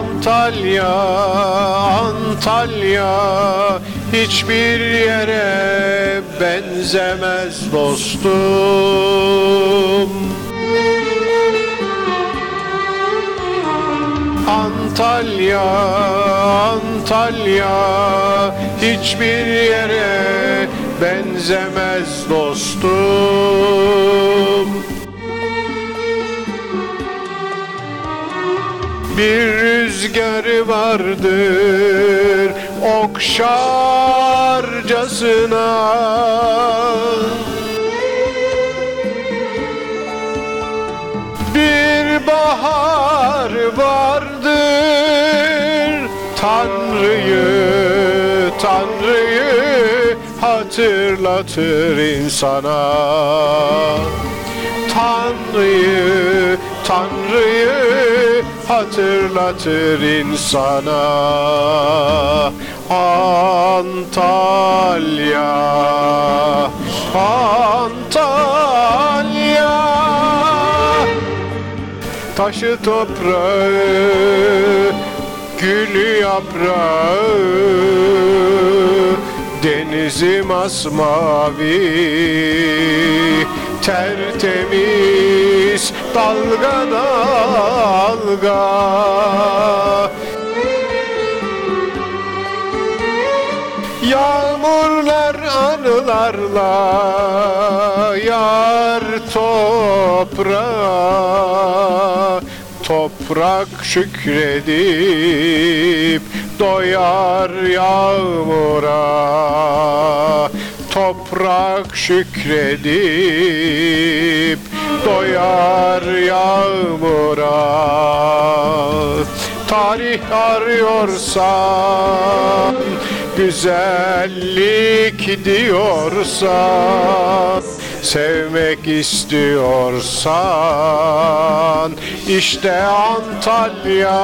Antalya, Antalya hiçbir yere benzemez dostum. Antalya, Antalya hiçbir yere benzemez dostum. Bir rüzgar vardır okşarcasına. Bir bahar vardır Tanrı'yı, Tanrı'yı hatırlatır insana. Tanrı'yı, Tanrı'yı hatırlatır insana. Antalya, Antalya. Taşı toprağı, gülü yaprağı. Denizi masmavi Tertemiz dalga dalga. Yağmurlar anılarla yar toprağa Toprak şükredip doyar yağmura Toprak şükredip doyar yağmura. Tarih arıyorsan güzellik diyorsan Sevmek istiyorsan işte Antalya.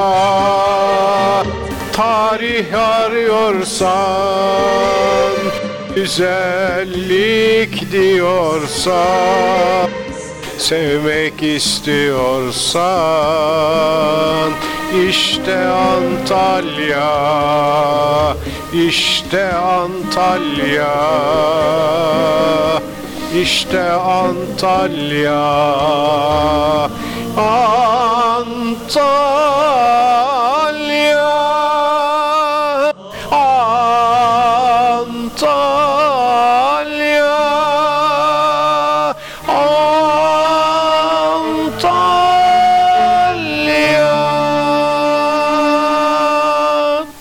Tarih arıyorsan Güzellik diyorsan Sevmek istiyorsan işte Antalya işte Antalya işte Antalya